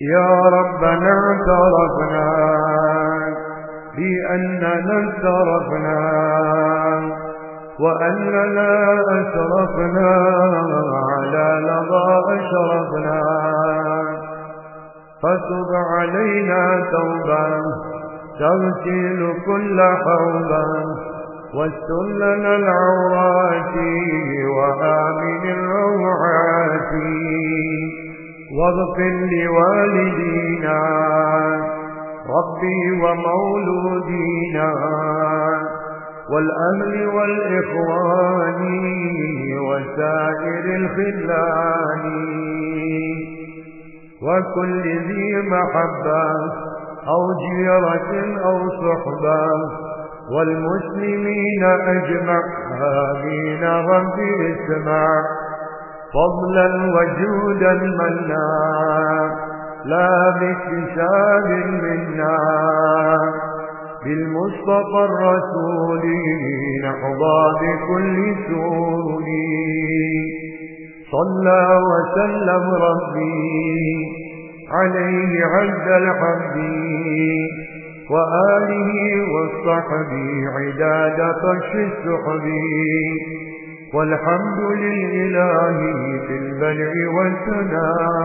يا ربنا اعترفنا بأننا اعترفنا وأننا أشرفنا على لظى أشرفنا. فتب علينا توبة تغسل كل حوبة واستر لنا العورات وآمن واغفر لوالدينا ربي ومولودينا والأهل والإخوان وسائر الخلان. وكل ذي محبة أو جيرة أو صحبة والمسلمين أجمع آمين ربي اسمع. فضلا وجودا منا لا باكتساب منا. بالمصطفى الرسول نحظى بكل سور صلى وسلم ربي عليه عز الحمد. وآله والصحب عداد فرش السحب. والحمد لله في البلع والثناء.